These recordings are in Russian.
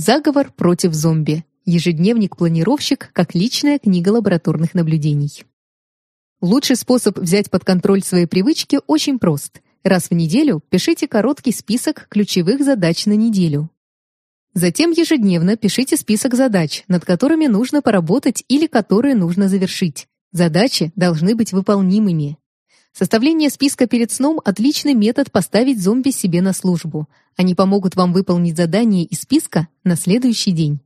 Заговор против зомби. Ежедневник-планировщик как личная книга лабораторных наблюдений. Лучший способ взять под контроль свои привычки очень прост. Раз в неделю пишите короткий список ключевых задач на неделю. Затем ежедневно пишите список задач, над которыми нужно поработать или которые нужно завершить. Задачи должны быть выполнимыми. Составление списка перед сном – отличный метод поставить зомби себе на службу. Они помогут вам выполнить задание из списка на следующий день.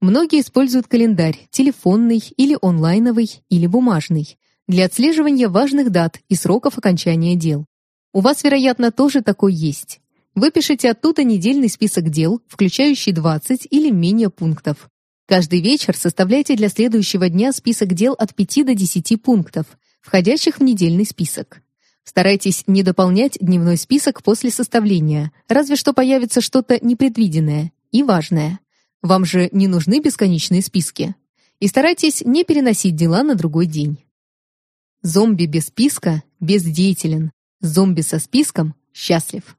Многие используют календарь, телефонный или онлайновый, или бумажный для отслеживания важных дат и сроков окончания дел. У вас, вероятно, тоже такой есть. Выпишите оттуда недельный список дел, включающий 20 или менее пунктов. Каждый вечер составляйте для следующего дня список дел от 5 до 10 пунктов, входящих в недельный список. Старайтесь не дополнять дневной список после составления, разве что появится что-то непредвиденное и важное. Вам же не нужны бесконечные списки. И старайтесь не переносить дела на другой день. Зомби без списка бездеятелен. Зомби со списком счастлив.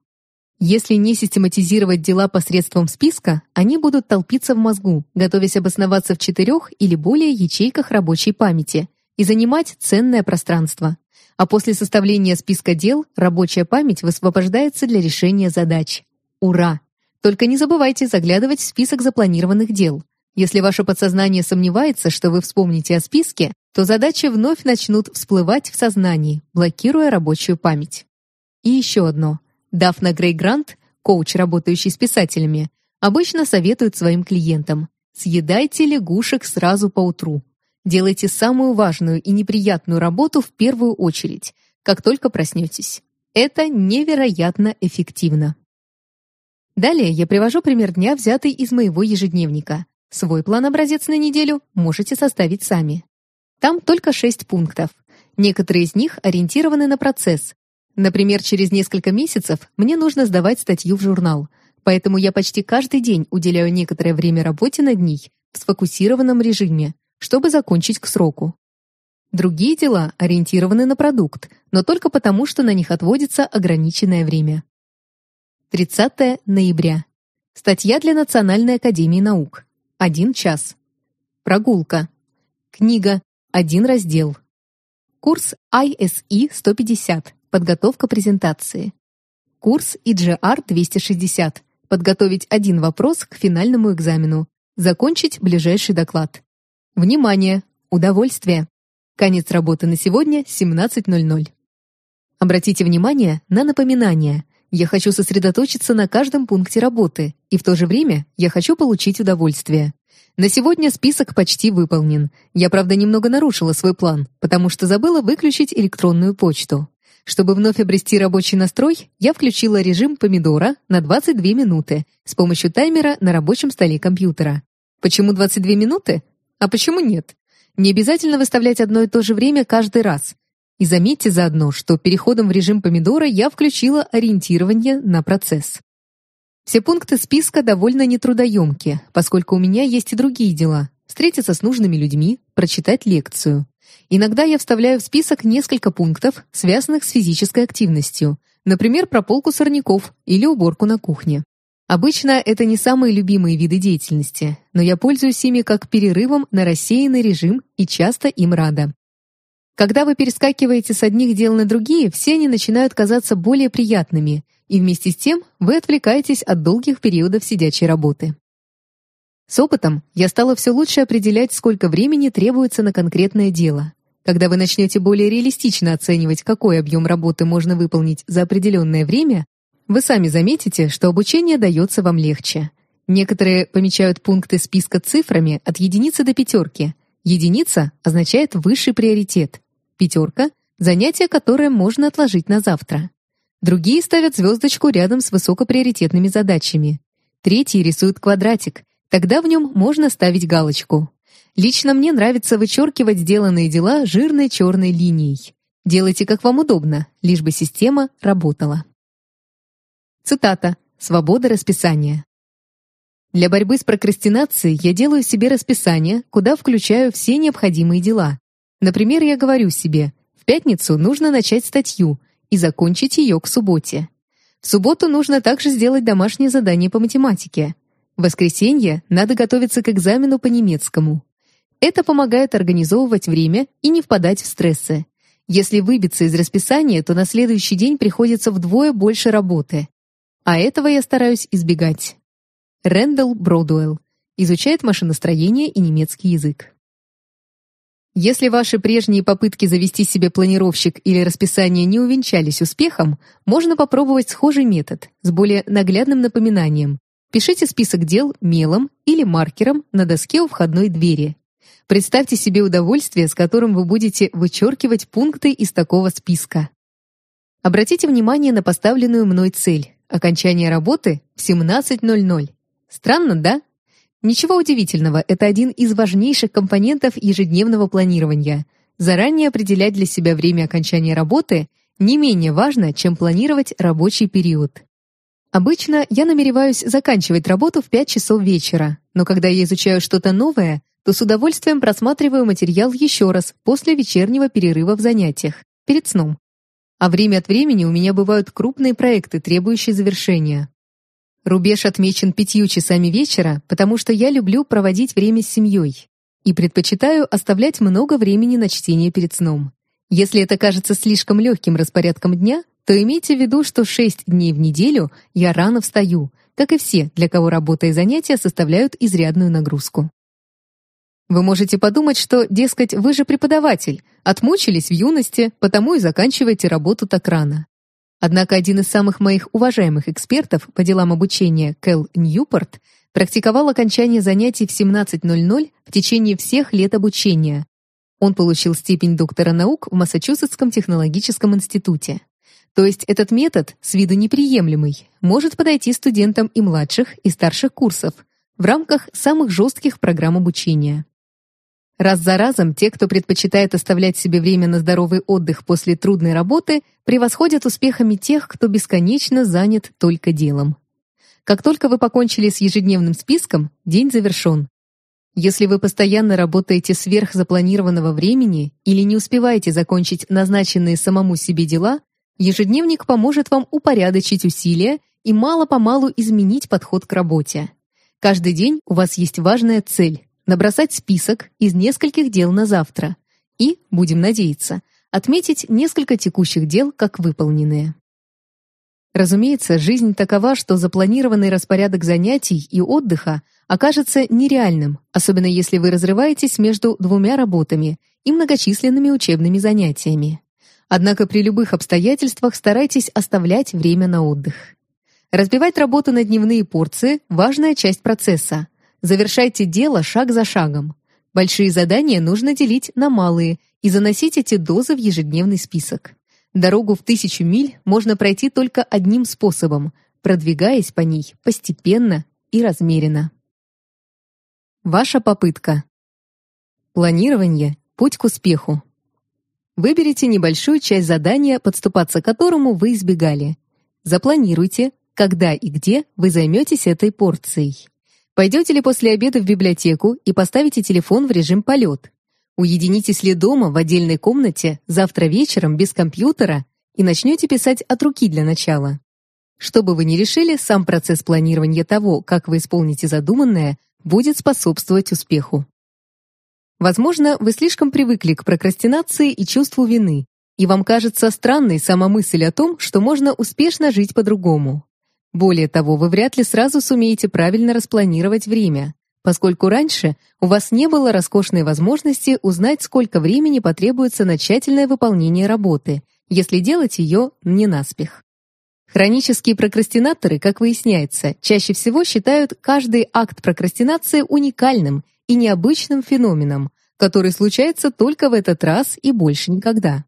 Если не систематизировать дела посредством списка, они будут толпиться в мозгу, готовясь обосноваться в четырех или более ячейках рабочей памяти и занимать ценное пространство. А после составления списка дел рабочая память высвобождается для решения задач. Ура! Только не забывайте заглядывать в список запланированных дел. Если ваше подсознание сомневается, что вы вспомните о списке, то задачи вновь начнут всплывать в сознании, блокируя рабочую память. И еще одно. Дафна Грей Грант, коуч, работающий с писателями, обычно советует своим клиентам «Съедайте лягушек сразу по утру. Делайте самую важную и неприятную работу в первую очередь, как только проснетесь. Это невероятно эффективно». Далее я привожу пример дня, взятый из моего ежедневника. Свой план-образец на неделю можете составить сами. Там только шесть пунктов. Некоторые из них ориентированы на процесс. Например, через несколько месяцев мне нужно сдавать статью в журнал, поэтому я почти каждый день уделяю некоторое время работе над ней в сфокусированном режиме, чтобы закончить к сроку. Другие дела ориентированы на продукт, но только потому, что на них отводится ограниченное время. 30 ноября. Статья для Национальной академии наук. Один час. Прогулка. Книга один раздел. Курс ISE 150. Подготовка презентации. Курс EGR 260. Подготовить один вопрос к финальному экзамену. Закончить ближайший доклад. Внимание! Удовольствие! Конец работы на сегодня 17.00. Обратите внимание на напоминания. Я хочу сосредоточиться на каждом пункте работы, и в то же время я хочу получить удовольствие. На сегодня список почти выполнен. Я, правда, немного нарушила свой план, потому что забыла выключить электронную почту. Чтобы вновь обрести рабочий настрой, я включила режим помидора на 22 минуты с помощью таймера на рабочем столе компьютера. Почему 22 минуты? А почему нет? Не обязательно выставлять одно и то же время каждый раз. И заметьте заодно, что переходом в режим помидора я включила ориентирование на процесс. Все пункты списка довольно нетрудоемки, поскольку у меня есть и другие дела. Встретиться с нужными людьми, прочитать лекцию. Иногда я вставляю в список несколько пунктов, связанных с физической активностью, например, прополку сорняков или уборку на кухне. Обычно это не самые любимые виды деятельности, но я пользуюсь ими как перерывом на рассеянный режим и часто им рада. Когда вы перескакиваете с одних дел на другие, все они начинают казаться более приятными, и вместе с тем вы отвлекаетесь от долгих периодов сидячей работы. С опытом я стала все лучше определять, сколько времени требуется на конкретное дело. Когда вы начнете более реалистично оценивать, какой объем работы можно выполнить за определенное время, вы сами заметите, что обучение дается вам легче. Некоторые помечают пункты списка цифрами от единицы до пятерки. Единица означает высший приоритет. Пятерка — занятие, которое можно отложить на завтра. Другие ставят звездочку рядом с высокоприоритетными задачами. Третьи рисуют квадратик, тогда в нем можно ставить галочку. Лично мне нравится вычеркивать сделанные дела жирной черной линией. Делайте как вам удобно, лишь бы система работала. Цитата. Свобода расписания. Для борьбы с прокрастинацией я делаю себе расписание, куда включаю все необходимые дела. Например, я говорю себе, в пятницу нужно начать статью, и закончить ее к субботе. В субботу нужно также сделать домашнее задание по математике. В воскресенье надо готовиться к экзамену по немецкому. Это помогает организовывать время и не впадать в стрессы. Если выбиться из расписания, то на следующий день приходится вдвое больше работы. А этого я стараюсь избегать. Рэндалл Бродуэлл. Изучает машиностроение и немецкий язык. Если ваши прежние попытки завести себе планировщик или расписание не увенчались успехом, можно попробовать схожий метод с более наглядным напоминанием. Пишите список дел мелом или маркером на доске у входной двери. Представьте себе удовольствие, с которым вы будете вычеркивать пункты из такого списка. Обратите внимание на поставленную мной цель – окончание работы в 17.00. Странно, да? Ничего удивительного, это один из важнейших компонентов ежедневного планирования. Заранее определять для себя время окончания работы не менее важно, чем планировать рабочий период. Обычно я намереваюсь заканчивать работу в 5 часов вечера, но когда я изучаю что-то новое, то с удовольствием просматриваю материал еще раз после вечернего перерыва в занятиях, перед сном. А время от времени у меня бывают крупные проекты, требующие завершения. Рубеж отмечен пятью часами вечера, потому что я люблю проводить время с семьей и предпочитаю оставлять много времени на чтение перед сном. Если это кажется слишком легким распорядком дня, то имейте в виду, что шесть дней в неделю я рано встаю, как и все, для кого работа и занятия составляют изрядную нагрузку. Вы можете подумать, что, дескать, вы же преподаватель, отмучились в юности, потому и заканчиваете работу так рано. Однако один из самых моих уважаемых экспертов по делам обучения, Кэл Ньюпорт, практиковал окончание занятий в 17.00 в течение всех лет обучения. Он получил степень доктора наук в Массачусетском технологическом институте. То есть этот метод, с виду неприемлемый, может подойти студентам и младших, и старших курсов в рамках самых жестких программ обучения. Раз за разом те, кто предпочитает оставлять себе время на здоровый отдых после трудной работы, превосходят успехами тех, кто бесконечно занят только делом. Как только вы покончили с ежедневным списком, день завершен. Если вы постоянно работаете сверх запланированного времени или не успеваете закончить назначенные самому себе дела, ежедневник поможет вам упорядочить усилия и мало-помалу изменить подход к работе. Каждый день у вас есть важная цель набросать список из нескольких дел на завтра и, будем надеяться, отметить несколько текущих дел как выполненные. Разумеется, жизнь такова, что запланированный распорядок занятий и отдыха окажется нереальным, особенно если вы разрываетесь между двумя работами и многочисленными учебными занятиями. Однако при любых обстоятельствах старайтесь оставлять время на отдых. Разбивать работу на дневные порции – важная часть процесса, Завершайте дело шаг за шагом. Большие задания нужно делить на малые и заносить эти дозы в ежедневный список. Дорогу в тысячу миль можно пройти только одним способом, продвигаясь по ней постепенно и размеренно. Ваша попытка. Планирование – путь к успеху. Выберите небольшую часть задания, подступаться к которому вы избегали. Запланируйте, когда и где вы займетесь этой порцией. Пойдете ли после обеда в библиотеку и поставите телефон в режим полет? Уединитесь ли дома в отдельной комнате завтра вечером без компьютера и начнете писать от руки для начала? Что бы вы ни решили, сам процесс планирования того, как вы исполните задуманное, будет способствовать успеху. Возможно, вы слишком привыкли к прокрастинации и чувству вины, и вам кажется странной сама мысль о том, что можно успешно жить по-другому. Более того, вы вряд ли сразу сумеете правильно распланировать время, поскольку раньше у вас не было роскошной возможности узнать, сколько времени потребуется на тщательное выполнение работы, если делать ее не наспех. Хронические прокрастинаторы, как выясняется, чаще всего считают каждый акт прокрастинации уникальным и необычным феноменом, который случается только в этот раз и больше никогда.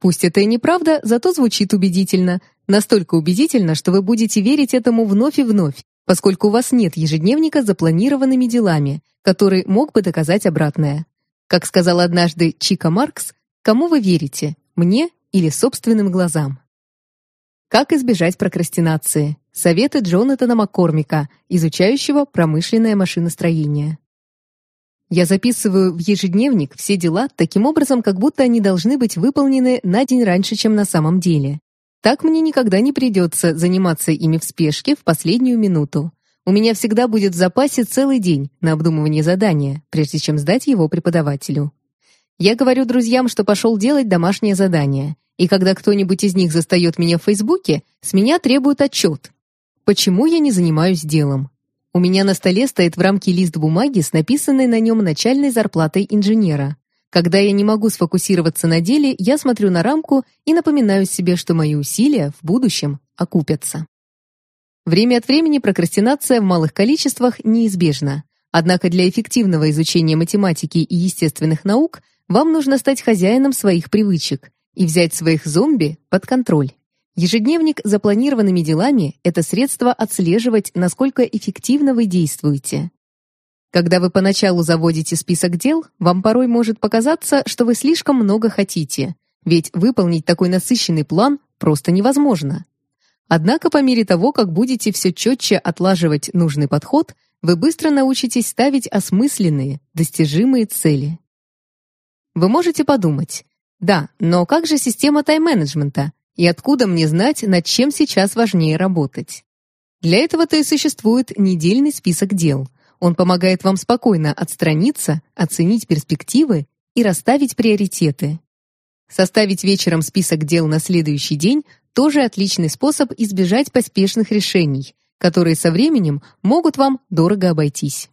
Пусть это и неправда, зато звучит убедительно, Настолько убедительно, что вы будете верить этому вновь и вновь, поскольку у вас нет ежедневника с запланированными делами, который мог бы доказать обратное. Как сказала однажды Чика Маркс, кому вы верите, мне или собственным глазам? Как избежать прокрастинации? Советы Джонатана Маккормика, изучающего промышленное машиностроение. Я записываю в ежедневник все дела таким образом, как будто они должны быть выполнены на день раньше, чем на самом деле. Так мне никогда не придется заниматься ими в спешке в последнюю минуту. У меня всегда будет в запасе целый день на обдумывание задания, прежде чем сдать его преподавателю. Я говорю друзьям, что пошел делать домашнее задание, и когда кто-нибудь из них застает меня в Фейсбуке, с меня требуют отчет. Почему я не занимаюсь делом? У меня на столе стоит в рамке лист бумаги с написанной на нем начальной зарплатой инженера. Когда я не могу сфокусироваться на деле, я смотрю на рамку и напоминаю себе, что мои усилия в будущем окупятся. Время от времени прокрастинация в малых количествах неизбежна. Однако для эффективного изучения математики и естественных наук вам нужно стать хозяином своих привычек и взять своих зомби под контроль. Ежедневник с запланированными делами – это средство отслеживать, насколько эффективно вы действуете. Когда вы поначалу заводите список дел, вам порой может показаться, что вы слишком много хотите, ведь выполнить такой насыщенный план просто невозможно. Однако по мере того, как будете все четче отлаживать нужный подход, вы быстро научитесь ставить осмысленные, достижимые цели. Вы можете подумать, да, но как же система тайм-менеджмента, и откуда мне знать, над чем сейчас важнее работать? Для этого-то и существует недельный список дел – он помогает вам спокойно отстраниться, оценить перспективы и расставить приоритеты. Составить вечером список дел на следующий день тоже отличный способ избежать поспешных решений, которые со временем могут вам дорого обойтись.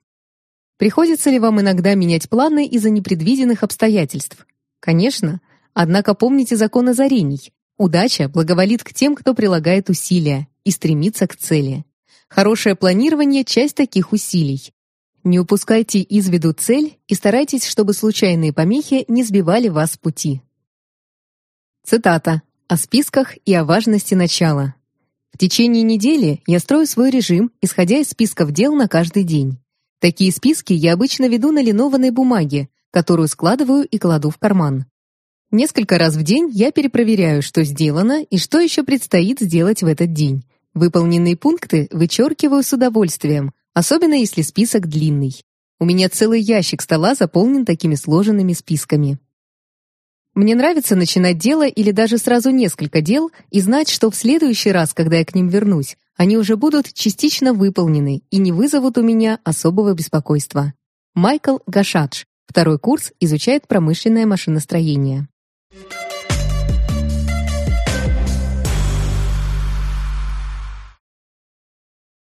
Приходится ли вам иногда менять планы из-за непредвиденных обстоятельств? Конечно, однако помните закон озарений. Удача благоволит к тем, кто прилагает усилия и стремится к цели. Хорошее планирование – часть таких усилий. Не упускайте из виду цель и старайтесь, чтобы случайные помехи не сбивали вас с пути. Цитата. О списках и о важности начала. В течение недели я строю свой режим, исходя из списков дел на каждый день. Такие списки я обычно веду на линованной бумаге, которую складываю и кладу в карман. Несколько раз в день я перепроверяю, что сделано и что еще предстоит сделать в этот день. Выполненные пункты вычеркиваю с удовольствием, особенно если список длинный. У меня целый ящик стола заполнен такими сложенными списками. Мне нравится начинать дело или даже сразу несколько дел и знать, что в следующий раз, когда я к ним вернусь, они уже будут частично выполнены и не вызовут у меня особого беспокойства. Майкл Гашадж. Второй курс изучает промышленное машиностроение.